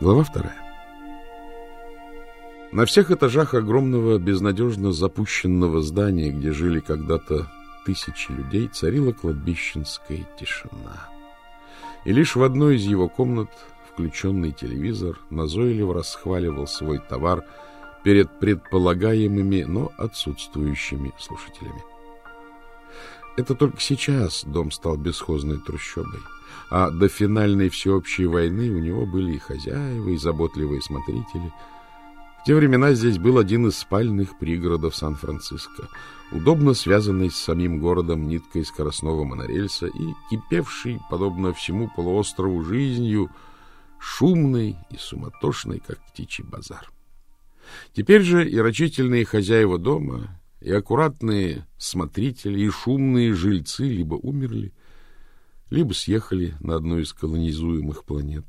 Глава вторая. На всех этажах огромного, безнадежно запущенного здания, где жили когда-то тысячи людей, царила кладбищенская тишина. И лишь в одной из его комнат включенный телевизор назойливо расхваливал свой товар перед предполагаемыми, но отсутствующими слушателями. Это только сейчас дом стал бесхозной трущобой, а до финальной всеобщей войны у него были и хозяева, и заботливые смотрители. В те времена здесь был один из спальных пригородов Сан-Франциско, удобно связанный с самим городом ниткой скоростного монорельса и кипевший, подобно всему полуострову, жизнью, шумный и суматошный, как птичий базар. Теперь же и рачительные хозяева дома, и аккуратные смотрители, и шумные жильцы либо умерли, либо съехали на одну из колонизуемых планет.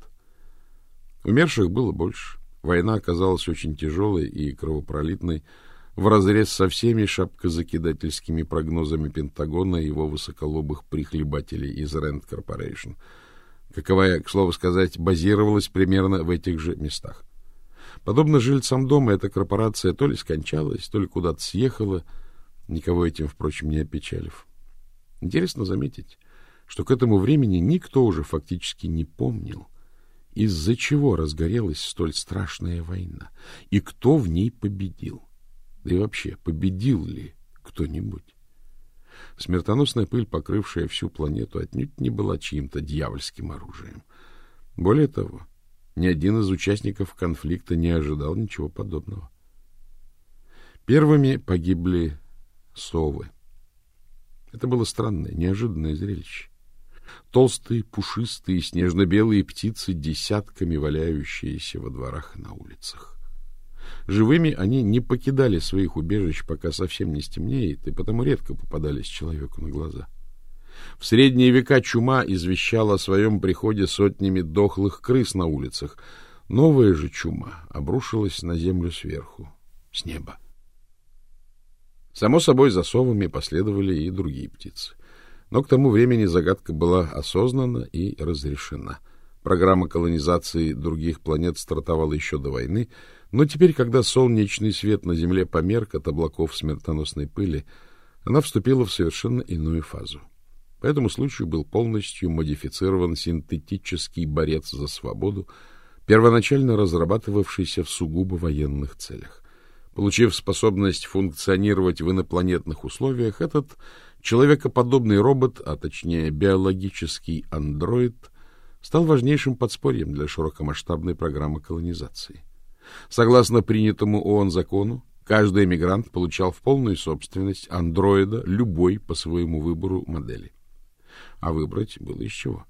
Умерших было больше. Война оказалась очень тяжелой и кровопролитной, вразрез со всеми шапкозакидательскими прогнозами Пентагона и его высоколобых прихлебателей из Rand Corporation, каковая, к слову сказать, базировалась примерно в этих же местах. Подобно жильцам дома, эта корпорация то ли скончалась, то ли куда-то съехала, никого этим, впрочем, не опечалив. Интересно заметить, что к этому времени никто уже фактически не помнил, из-за чего разгорелась столь страшная война, и кто в ней победил. Да и вообще, победил ли кто-нибудь? Смертоносная пыль, покрывшая всю планету, отнюдь не была чьим-то дьявольским оружием. Более того, ни один из участников конфликта не ожидал ничего подобного. Первыми погибли совы. Это было странное, неожиданное зрелище. Толстые, пушистые, снежно-белые птицы, десятками валяющиеся во дворах и на улицах. Живыми они не покидали своих убежищ, пока совсем не стемнеет, и потому редко попадались человеку на глаза. — в средние века чума извещала о своем приходе сотнями дохлых крыс на улицах. Новая же чума обрушилась на землю сверху, с неба. Само собой, за совами последовали и другие птицы. Но к тому времени загадка была осознана и разрешена. Программа колонизации других планет стартовала еще до войны, но теперь, когда солнечный свет на Земле померк от облаков смертоносной пыли, она вступила в совершенно иную фазу. По этому случаю был полностью модифицирован синтетический борец за свободу, первоначально разрабатывавшийся в сугубо военных целях. Получив способность функционировать в инопланетных условиях, этот человекоподобный робот, а точнее биологический андроид, стал важнейшим подспорьем для широкомасштабной программы колонизации. Согласно принятому ООН закону, каждый эмигрант получал в полную собственность андроида любой по своему выбору модели а выбрать было из чего.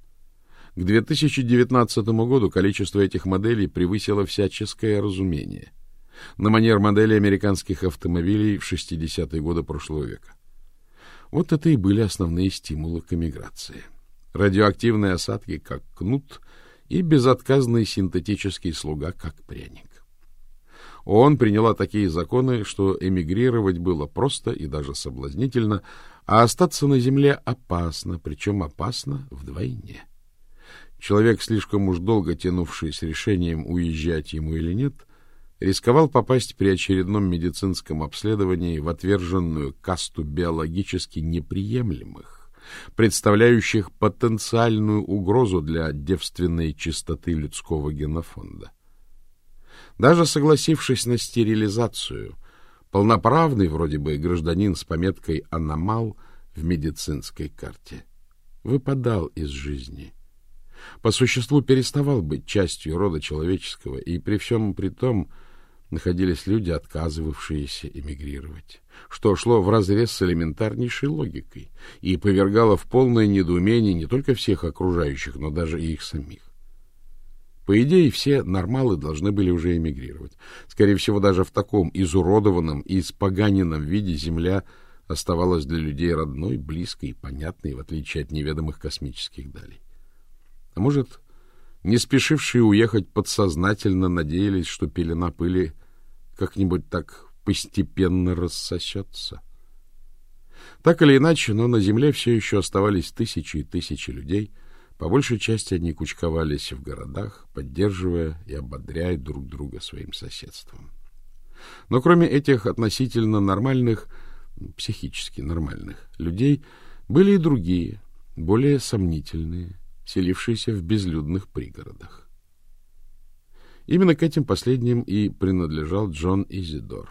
К 2019 году количество этих моделей превысило всяческое разумение. На манер модели американских автомобилей в 60-е годы прошлого века. Вот это и были основные стимулы к эмиграции. Радиоактивные осадки как кнут и безотказный синтетический слуга как пряник. ООН приняла такие законы, что эмигрировать было просто и даже соблазнительно, а остаться на земле опасно, причем опасно вдвойне. Человек, слишком уж долго тянувший с решением, уезжать ему или нет, рисковал попасть при очередном медицинском обследовании в отверженную касту биологически неприемлемых, представляющих потенциальную угрозу для девственной чистоты людского генофонда. Даже согласившись на стерилизацию, полноправный вроде бы гражданин с пометкой «аномал» в медицинской карте выпадал из жизни. По существу переставал быть частью рода человеческого, и при всем при том находились люди, отказывавшиеся эмигрировать, что шло вразрез с элементарнейшей логикой и повергало в полное недоумение не только всех окружающих, но даже и их самих. По идее, все нормалы должны были уже эмигрировать. Скорее всего, даже в таком изуродованном и испоганенном виде Земля оставалась для людей родной, близкой и понятной, в отличие от неведомых космических далей. А может, не спешившие уехать подсознательно надеялись, что пелена пыли как-нибудь так постепенно рассосется? Так или иначе, но на Земле все еще оставались тысячи и тысячи людей — По большей части они кучковались в городах, поддерживая и ободряя друг друга своим соседством. Но кроме этих относительно нормальных, психически нормальных людей, были и другие, более сомнительные, селившиеся в безлюдных пригородах. Именно к этим последним и принадлежал Джон Изидор,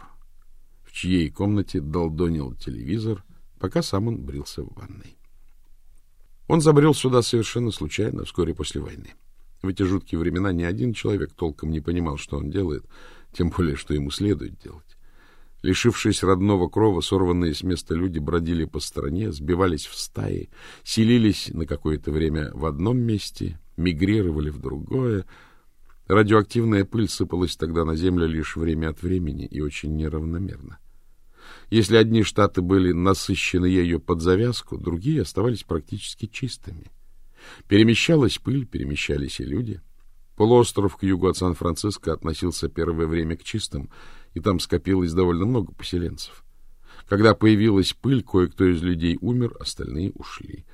в чьей комнате долдонил телевизор, пока сам он брился в ванной. Он забрел сюда совершенно случайно, вскоре после войны. В эти жуткие времена ни один человек толком не понимал, что он делает, тем более, что ему следует делать. Лишившись родного крова, сорванные с места люди бродили по стране, сбивались в стаи, селились на какое-то время в одном месте, мигрировали в другое. Радиоактивная пыль сыпалась тогда на землю лишь время от времени и очень неравномерно. Если одни штаты были насыщены ею под завязку, другие оставались практически чистыми. Перемещалась пыль, перемещались и люди — Полуостров к югу от Сан-Франциско относился первое время к чистым, и там скопилось довольно много поселенцев. Когда появилась пыль, кое-кто из людей умер, остальные ушли.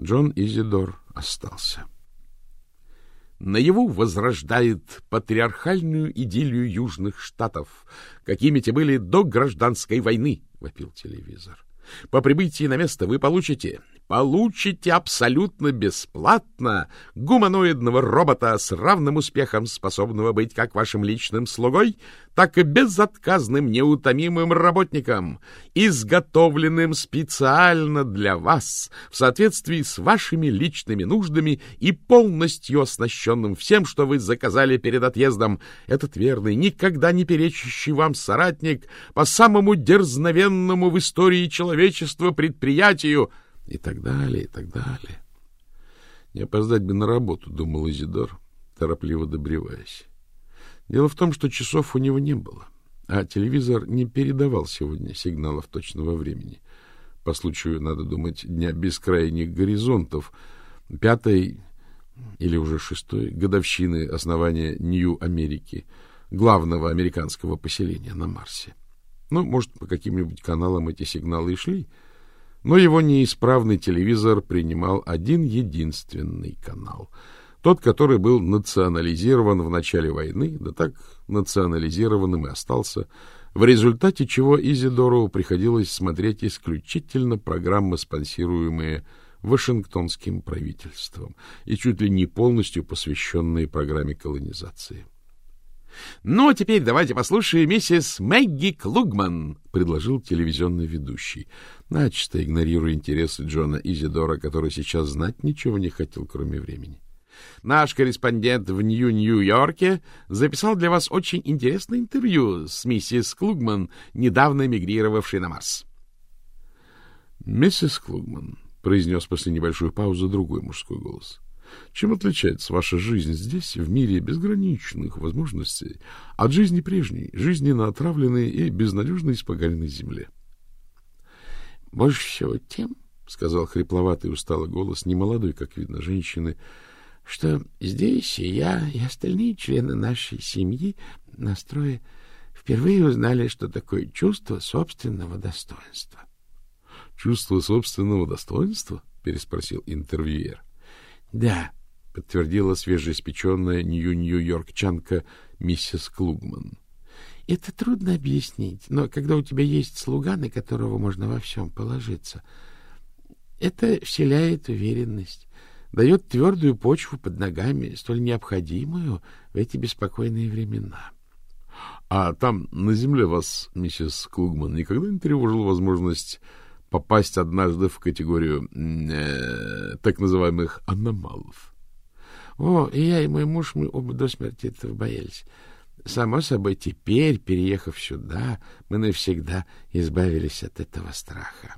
Джон Изидор остался. Наяву возрождает патриархальную идиллию южных штатов, какими те были до гражданской войны, — вопил телевизор. По прибытии на место вы получите получите абсолютно бесплатно гуманоидного робота с равным успехом, способного быть как вашим личным слугой, так и безотказным неутомимым работником, изготовленным специально для вас в соответствии с вашими личными нуждами и полностью оснащенным всем, что вы заказали перед отъездом. Этот верный, никогда не перечащий вам соратник по самому дерзновенному в истории человечества предприятию — и так далее, и так далее. Не опоздать бы на работу, думал Изидор, торопливо добреваясь. Дело в том, что часов у него не было, а телевизор не передавал сегодня сигналов точного времени. По случаю, надо думать, дня бескрайних горизонтов, пятой или уже шестой годовщины основания Нью-Америки, главного американского поселения на Марсе. Ну, может, по каким-нибудь каналам эти сигналы и шли, — но его неисправный телевизор принимал один единственный канал. Тот, который был национализирован в начале войны, да так национализированным и остался, в результате чего Изидорову приходилось смотреть исключительно программы, спонсируемые Вашингтонским правительством и чуть ли не полностью посвященные программе колонизации. Ну, а теперь давайте послушаем миссис Мэгги Клугман, предложил телевизионный ведущий, начисто игнорируя интересы Джона Изидора, который сейчас знать ничего не хотел, кроме времени. Наш корреспондент в Нью-Нью-Йорке записал для вас очень интересное интервью с миссис Клугман, недавно эмигрировавшей на Марс. — Миссис Клугман, — произнес после небольшой паузы другой мужской голос, — чем отличается ваша жизнь здесь, в мире безграничных возможностей, от жизни прежней, жизни на отравленной и безнадежно испоганенной земле? — Больше всего тем, — сказал хрипловатый усталый голос, немолодой, как видно, женщины, — что здесь и я, и остальные члены нашей семьи на строе впервые узнали, что такое чувство собственного достоинства. — Чувство собственного достоинства? — переспросил интервьюер. — Да, — подтвердила свежеиспеченная нью-нью-йоркчанка миссис Клугман. — Это трудно объяснить, но когда у тебя есть слуга, на которого можно во всем положиться, это вселяет уверенность, дает твердую почву под ногами, столь необходимую в эти беспокойные времена. — А там, на земле, вас, миссис Клугман, никогда не тревожила возможность попасть однажды в категорию э, так называемых аномалов. О, и я, и мой муж, мы оба до смерти этого боялись. Само собой, теперь, переехав сюда, мы навсегда избавились от этого страха.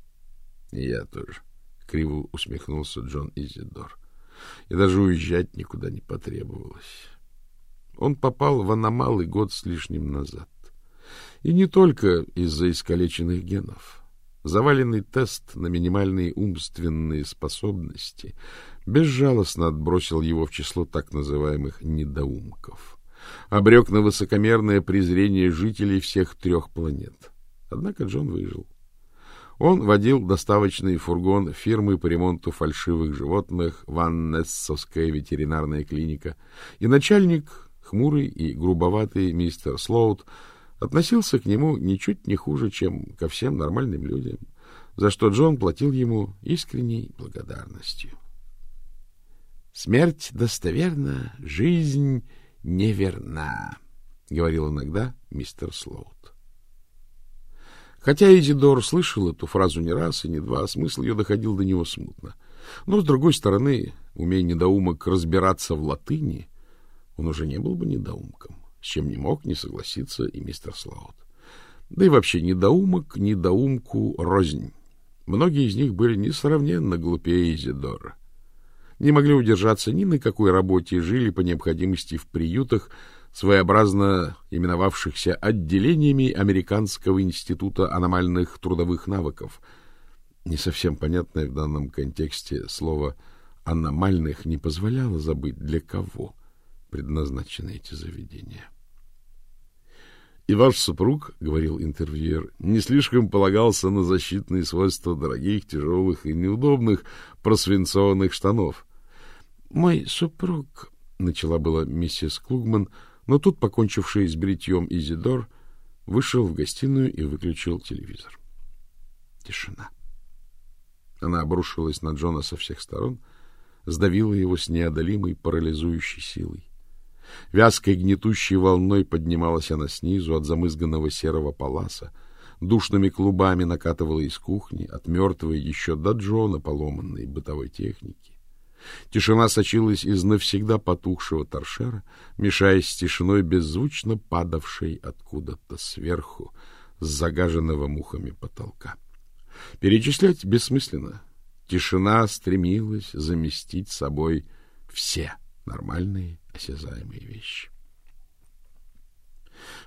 — Я тоже, — криво усмехнулся Джон Изидор. И даже уезжать никуда не потребовалось. Он попал в аномалы год с лишним назад. И не только из-за искалеченных генов. Заваленный тест на минимальные умственные способности безжалостно отбросил его в число так называемых недоумков. Обрек на высокомерное презрение жителей всех трех планет. Однако Джон выжил. Он водил доставочный фургон фирмы по ремонту фальшивых животных Ваннессовская ветеринарная клиника, и начальник, хмурый и грубоватый мистер Слоут, относился к нему ничуть не хуже, чем ко всем нормальным людям, за что Джон платил ему искренней благодарностью. «Смерть достоверна, жизнь неверна», — говорил иногда мистер Слоут. Хотя Изидор слышал эту фразу не раз и не два, смысл ее доходил до него смутно. Но, с другой стороны, умея недоумок разбираться в латыни, он уже не был бы недоумком, с чем не мог не согласиться и мистер Слаут. Да и вообще недоумок недоумку рознь. Многие из них были несравненно глупее Изидора. Не могли удержаться ни на какой работе, жили по необходимости в приютах, своеобразно именовавшихся отделениями Американского института аномальных трудовых навыков. Не совсем понятное в данном контексте слово «аномальных» не позволяло забыть, для кого предназначены эти заведения. И ваш супруг, — говорил интервьюер, — не слишком полагался на защитные свойства дорогих, тяжелых и неудобных просвинцованных штанов. — Мой супруг, — начала была миссис Клугман, — но тут, покончивший с бритьем Изидор, вышел в гостиную и выключил телевизор. Тишина. Она обрушилась на Джона со всех сторон, сдавила его с неодолимой парализующей силой. Вязкой гнетущей волной поднималась она снизу от замызганного серого паласа, душными клубами накатывала из кухни, от мертвой еще до Джона поломанной бытовой техники. Тишина сочилась из навсегда потухшего торшера, мешаясь с тишиной беззвучно падавшей откуда-то сверху с загаженного мухами потолка. Перечислять бессмысленно. Тишина стремилась заместить собой все нормальные осязаемые вещи.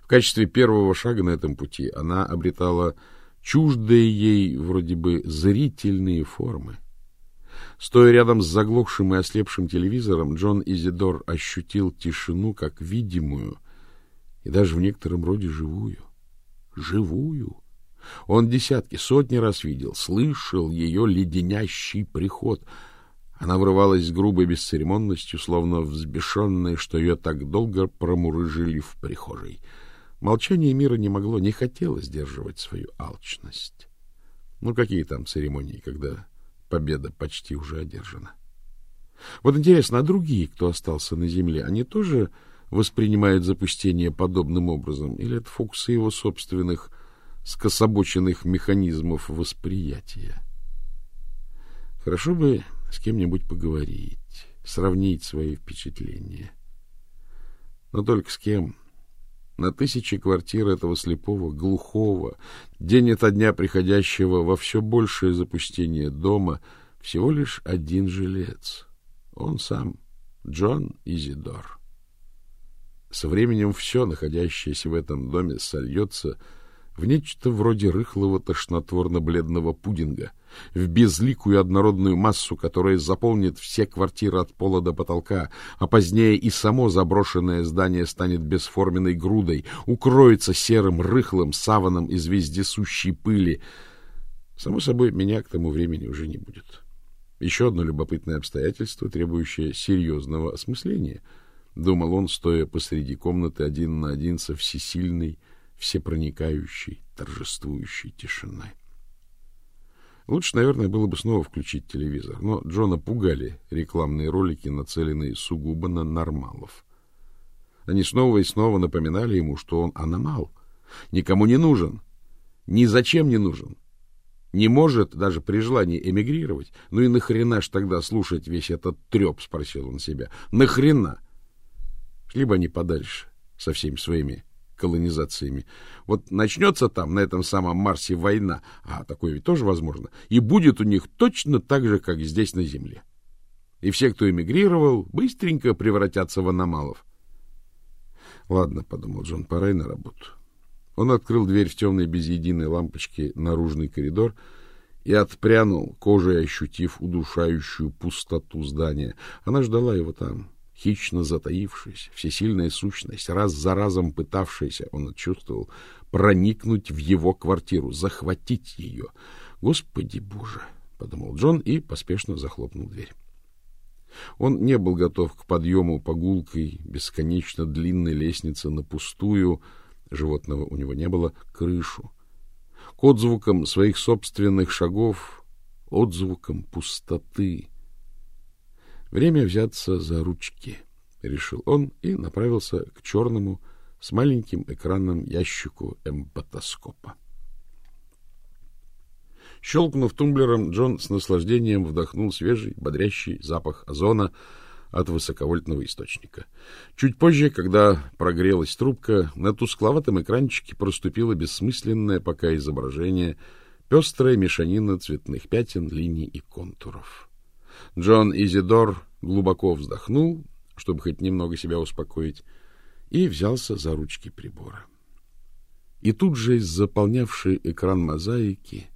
В качестве первого шага на этом пути она обретала чуждые ей вроде бы зрительные формы — Стоя рядом с заглохшим и ослепшим телевизором, Джон Изидор ощутил тишину как видимую и даже в некотором роде живую. Живую. Он десятки, сотни раз видел, слышал ее леденящий приход. Она врывалась с грубой бесцеремонностью, словно взбешенная, что ее так долго промурыжили в прихожей. Молчание мира не могло, не хотело сдерживать свою алчность. Ну, какие там церемонии, когда победа почти уже одержана. Вот интересно, а другие, кто остался на земле, они тоже воспринимают запустение подобным образом, или это фокусы его собственных скособоченных механизмов восприятия? Хорошо бы с кем-нибудь поговорить, сравнить свои впечатления. Но только с кем? На тысячи квартир этого слепого, глухого, день ото дня приходящего во все большее запустение дома, всего лишь один жилец. Он сам, Джон Изидор. Со временем все, находящееся в этом доме, сольется в нечто вроде рыхлого тошнотворно-бледного пудинга, в безликую однородную массу, которая заполнит все квартиры от пола до потолка, а позднее и само заброшенное здание станет бесформенной грудой, укроется серым рыхлым саваном из вездесущей пыли. Само собой, меня к тому времени уже не будет. Еще одно любопытное обстоятельство, требующее серьезного осмысления, думал он, стоя посреди комнаты один на один со всесильной, всепроникающей, торжествующей тишиной. Лучше, наверное, было бы снова включить телевизор, но Джона пугали рекламные ролики, нацеленные сугубо на нормалов. Они снова и снова напоминали ему, что он аномал, никому не нужен, ни зачем не нужен, не может даже при желании эмигрировать. Ну и нахрена ж тогда слушать весь этот треп, спросил он себя. Нахрена? Шли бы они подальше со всеми своими колонизациями. Вот начнется там, на этом самом Марсе, война, а такое ведь тоже возможно, и будет у них точно так же, как здесь на Земле. И все, кто эмигрировал, быстренько превратятся в аномалов. Ладно, подумал Джон, пора и на работу. Он открыл дверь в темной без единой лампочки наружный коридор и отпрянул, кожей ощутив удушающую пустоту здания. Она ждала его там хищно затаившаяся, всесильная сущность, раз за разом пытавшаяся, он чувствовал, проникнуть в его квартиру, захватить ее. Господи Боже, подумал Джон и поспешно захлопнул дверь. Он не был готов к подъему по гулкой, бесконечно длинной лестнице на пустую, животного у него не было, крышу. К отзвукам своих собственных шагов, отзвукам пустоты. Время взяться за ручки, решил он и направился к черному с маленьким экранным ящику эмпатоскопа. Щелкнув тумблером, Джон с наслаждением вдохнул свежий, бодрящий запах озона от высоковольтного источника. Чуть позже, когда прогрелась трубка, на тускловатом экранчике проступило бессмысленное пока изображение, пестрая мешанина цветных пятен, линий и контуров. Джон Изидор глубоко вздохнул, чтобы хоть немного себя успокоить, и взялся за ручки прибора. И тут же из заполнявшей экран мозаики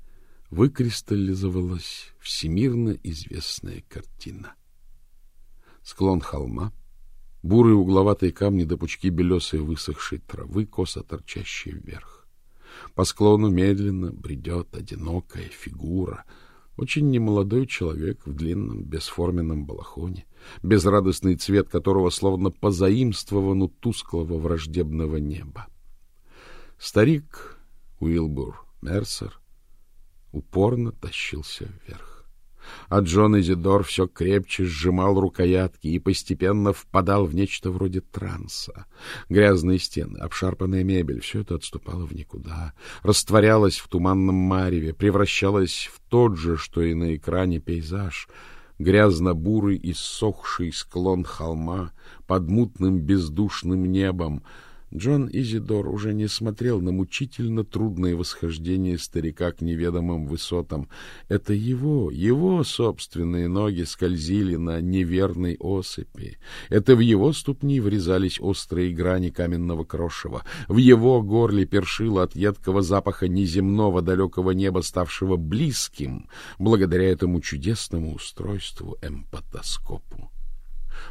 выкристаллизовалась всемирно известная картина. Склон холма, бурые угловатые камни до пучки белесой высохшей травы, косо торчащие вверх. По склону медленно бредет одинокая фигура, очень немолодой человек в длинном бесформенном балахоне, безрадостный цвет которого словно позаимствован у тусклого враждебного неба. Старик Уилбур Мерсер упорно тащился вверх. А Джон Изидор все крепче сжимал рукоятки и постепенно впадал в нечто вроде транса. Грязные стены, обшарпанная мебель — все это отступало в никуда, растворялось в туманном мареве, превращалось в тот же, что и на экране пейзаж — грязно-бурый и сохший склон холма под мутным бездушным небом — Джон Изидор уже не смотрел на мучительно трудное восхождение старика к неведомым высотам. Это его, его собственные ноги скользили на неверной осыпи. Это в его ступни врезались острые грани каменного крошева. В его горле першило от едкого запаха неземного далекого неба, ставшего близким, благодаря этому чудесному устройству эмпатоскопу.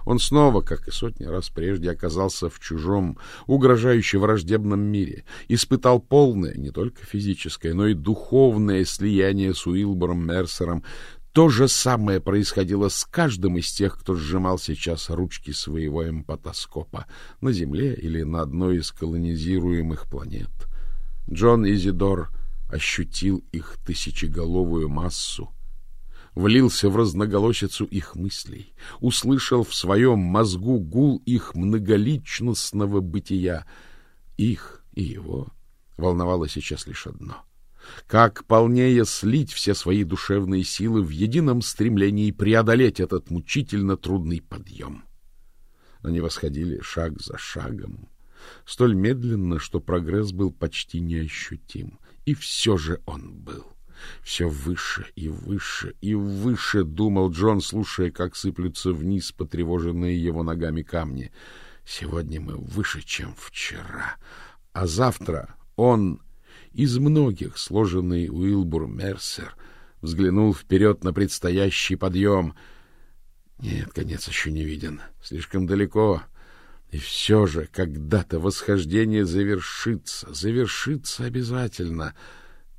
Он снова, как и сотни раз прежде, оказался в чужом, угрожающе враждебном мире, испытал полное, не только физическое, но и духовное слияние с Уилбором Мерсером. То же самое происходило с каждым из тех, кто сжимал сейчас ручки своего эмпатоскопа на Земле или на одной из колонизируемых планет. Джон Изидор ощутил их тысячеголовую массу, влился в разноголосицу их мыслей, услышал в своем мозгу гул их многоличностного бытия. Их и его волновало сейчас лишь одно — как полнее слить все свои душевные силы в едином стремлении преодолеть этот мучительно трудный подъем. Они восходили шаг за шагом, столь медленно, что прогресс был почти неощутим, и все же он был. Все выше и выше и выше, думал Джон, слушая, как сыплются вниз потревоженные его ногами камни. Сегодня мы выше, чем вчера, а завтра он из многих, сложенный Уилбур Мерсер, взглянул вперед на предстоящий подъем. Нет, конец еще не виден, слишком далеко. И все же когда-то восхождение завершится, завершится обязательно —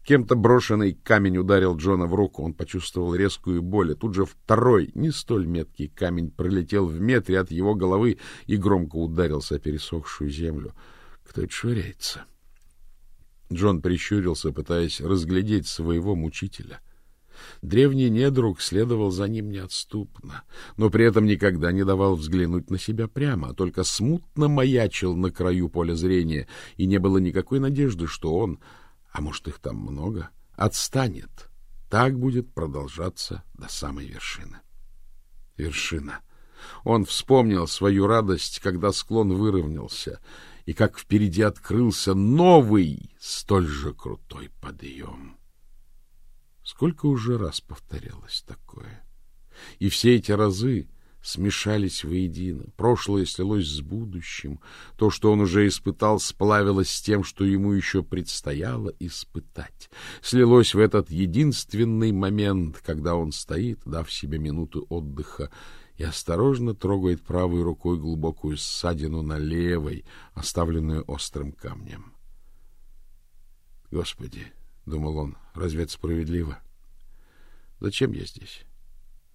Кем-то брошенный камень ударил Джона в руку. Он почувствовал резкую боль. И тут же второй, не столь меткий камень пролетел в метре от его головы и громко ударился о пересохшую землю. Кто это швыряется? Джон прищурился, пытаясь разглядеть своего мучителя. Древний недруг следовал за ним неотступно, но при этом никогда не давал взглянуть на себя прямо, а только смутно маячил на краю поля зрения, и не было никакой надежды, что он а может их там много, отстанет. Так будет продолжаться до самой вершины. Вершина. Он вспомнил свою радость, когда склон выровнялся, и как впереди открылся новый, столь же крутой подъем. Сколько уже раз повторялось такое? И все эти разы смешались воедино. Прошлое слилось с будущим. То, что он уже испытал, сплавилось с тем, что ему еще предстояло испытать. Слилось в этот единственный момент, когда он стоит, дав себе минуту отдыха, и осторожно трогает правой рукой глубокую ссадину на левой, оставленную острым камнем. Господи, — думал он. — Разве это справедливо? Зачем я здесь?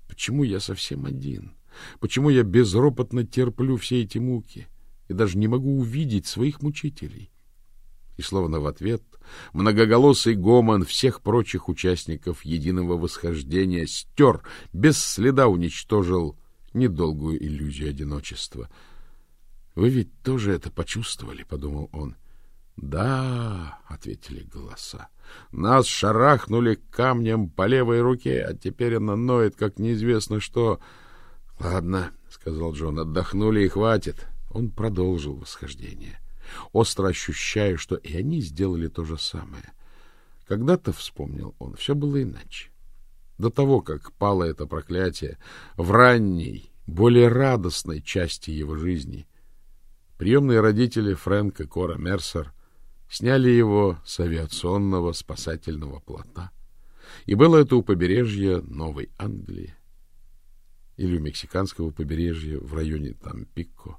Почему я совсем один? Почему я безропотно терплю все эти муки и даже не могу увидеть своих мучителей? И словно в ответ многоголосый гомон всех прочих участников единого восхождения стер, без следа уничтожил недолгую иллюзию одиночества. Вы ведь тоже это почувствовали, подумал он. Да, ответили голоса. Нас шарахнули камнем по левой руке, а теперь она ноет, как неизвестно что. Ладно, сказал Джон, отдохнули и хватит. Он продолжил восхождение, остро ощущая, что и они сделали то же самое. Когда-то, вспомнил он, все было иначе. До того, как пало это проклятие, в ранней, более радостной части его жизни, приемные родители Фрэнка Кора Мерсер сняли его с авиационного спасательного плота. И было это у побережья Новой Англии или у мексиканского побережья в районе Тампико.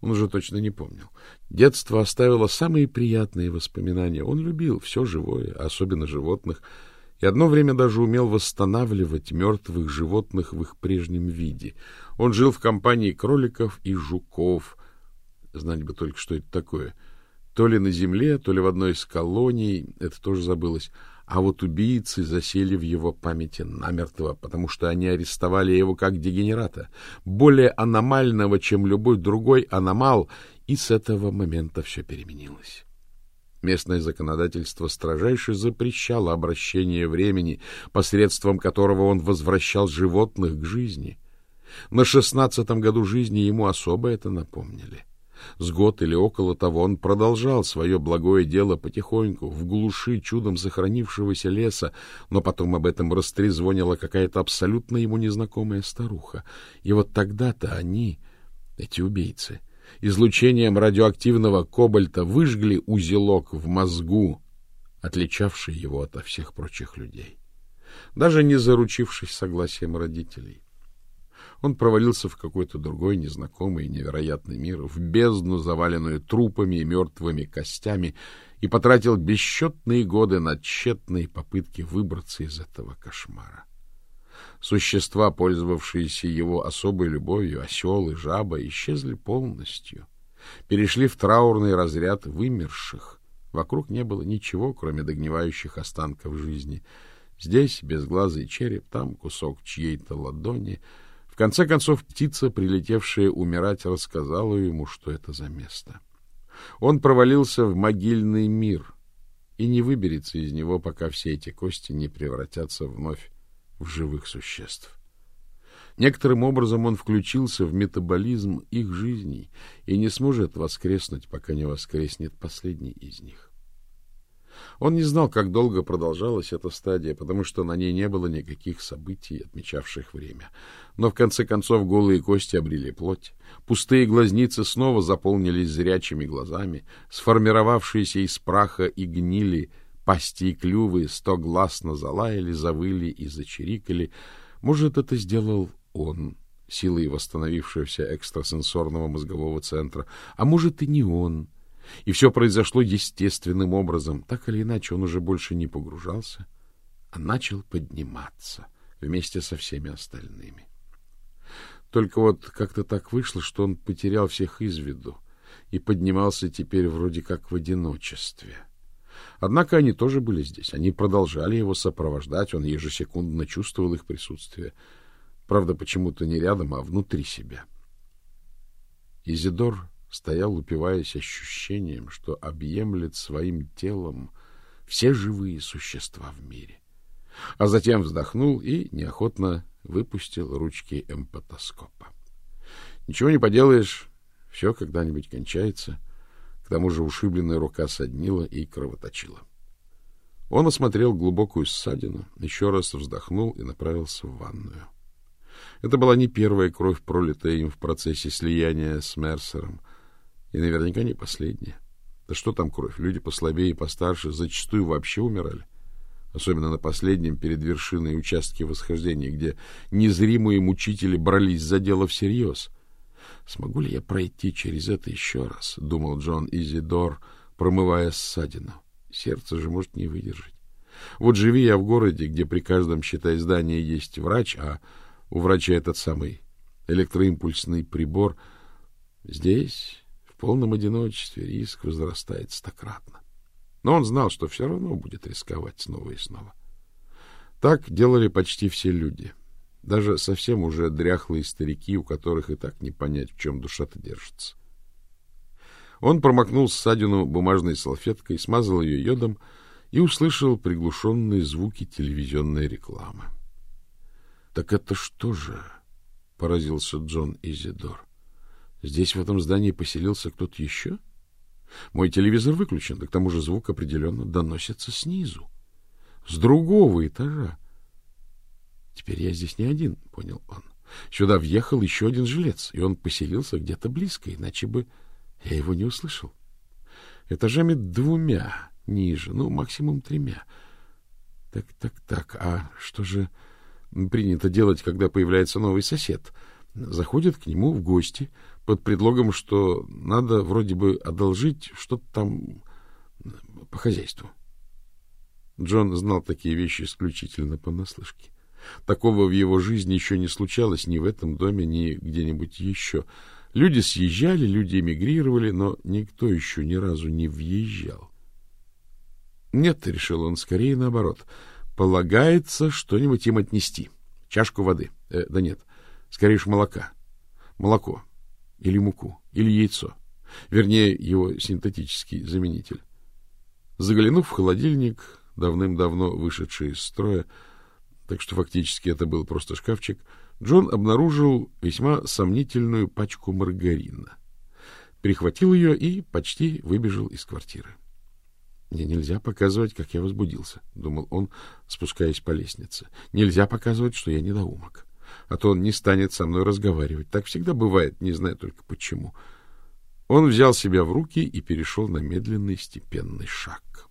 Он уже точно не помнил. Детство оставило самые приятные воспоминания. Он любил все живое, особенно животных, и одно время даже умел восстанавливать мертвых животных в их прежнем виде. Он жил в компании кроликов и жуков. Знать бы только, что это такое. То ли на земле, то ли в одной из колоний, это тоже забылось. А вот убийцы засели в его памяти намертво, потому что они арестовали его как дегенерата, более аномального, чем любой другой аномал, и с этого момента все переменилось. Местное законодательство строжайше запрещало обращение времени, посредством которого он возвращал животных к жизни. На шестнадцатом году жизни ему особо это напомнили. С год или около того он продолжал свое благое дело потихоньку, в глуши чудом сохранившегося леса, но потом об этом растрезвонила какая-то абсолютно ему незнакомая старуха. И вот тогда-то они, эти убийцы, излучением радиоактивного кобальта выжгли узелок в мозгу, отличавший его от всех прочих людей, даже не заручившись согласием родителей. Он провалился в какой-то другой незнакомый и невероятный мир, в бездну, заваленную трупами и мертвыми костями, и потратил бесчетные годы на тщетные попытки выбраться из этого кошмара. Существа, пользовавшиеся его особой любовью, осел и жаба, исчезли полностью, перешли в траурный разряд вымерших. Вокруг не было ничего, кроме догнивающих останков жизни. Здесь безглазый череп, там кусок чьей-то ладони — в конце концов, птица, прилетевшая умирать, рассказала ему, что это за место. Он провалился в могильный мир и не выберется из него, пока все эти кости не превратятся вновь в живых существ. Некоторым образом он включился в метаболизм их жизней и не сможет воскреснуть, пока не воскреснет последний из них. Он не знал, как долго продолжалась эта стадия, потому что на ней не было никаких событий, отмечавших время. Но в конце концов голые кости обрели плоть, пустые глазницы снова заполнились зрячими глазами, сформировавшиеся из праха и гнили, пасти и клювы стогласно залаяли, завыли и зачирикали. Может, это сделал он, силой восстановившегося экстрасенсорного мозгового центра, а может и не он, и все произошло естественным образом. Так или иначе, он уже больше не погружался, а начал подниматься вместе со всеми остальными. Только вот как-то так вышло, что он потерял всех из виду и поднимался теперь вроде как в одиночестве. Однако они тоже были здесь. Они продолжали его сопровождать, он ежесекундно чувствовал их присутствие. Правда, почему-то не рядом, а внутри себя. Изидор стоял, упиваясь ощущением, что объемлет своим телом все живые существа в мире. А затем вздохнул и неохотно выпустил ручки эмпатоскопа. Ничего не поделаешь, все когда-нибудь кончается. К тому же ушибленная рука соднила и кровоточила. Он осмотрел глубокую ссадину, еще раз вздохнул и направился в ванную. Это была не первая кровь, пролитая им в процессе слияния с Мерсером — и наверняка не последняя. Да что там кровь? Люди послабее и постарше зачастую вообще умирали. Особенно на последнем перед вершиной участке восхождения, где незримые мучители брались за дело всерьез. «Смогу ли я пройти через это еще раз?» — думал Джон Изидор, промывая ссадину. Сердце же может не выдержать. Вот живи я в городе, где при каждом, считай, здании есть врач, а у врача этот самый электроимпульсный прибор. Здесь, в полном одиночестве, риск возрастает стократно. Но он знал, что все равно будет рисковать снова и снова. Так делали почти все люди. Даже совсем уже дряхлые старики, у которых и так не понять, в чем душа-то держится. Он промокнул ссадину бумажной салфеткой, смазал ее йодом и услышал приглушенные звуки телевизионной рекламы. — Так это что же? — поразился Джон Изидор. — Здесь, в этом здании, поселился кто-то еще? Мой телевизор выключен, да к тому же звук определенно доносится снизу, с другого этажа. Теперь я здесь не один, — понял он. Сюда въехал еще один жилец, и он поселился где-то близко, иначе бы я его не услышал. Этажами двумя ниже, ну, максимум тремя. Так, так, так, а что же принято делать, когда появляется новый сосед. Заходят к нему в гости под предлогом, что надо вроде бы одолжить что-то там по хозяйству. Джон знал такие вещи исключительно понаслышке. Такого в его жизни еще не случалось ни в этом доме, ни где-нибудь еще. Люди съезжали, люди эмигрировали, но никто еще ни разу не въезжал. Нет, решил он, скорее наоборот — Полагается что-нибудь им отнести. Чашку воды. Э, да нет, скорее уж молока. Молоко. Или муку. Или яйцо. Вернее, его синтетический заменитель. Заглянув в холодильник, давным-давно вышедший из строя, так что фактически это был просто шкафчик, Джон обнаружил весьма сомнительную пачку маргарина. Перехватил ее и почти выбежал из квартиры. Мне нельзя показывать, как я возбудился, — думал он, спускаясь по лестнице. Нельзя показывать, что я недоумок. А то он не станет со мной разговаривать. Так всегда бывает, не знаю только почему. Он взял себя в руки и перешел на медленный степенный шаг.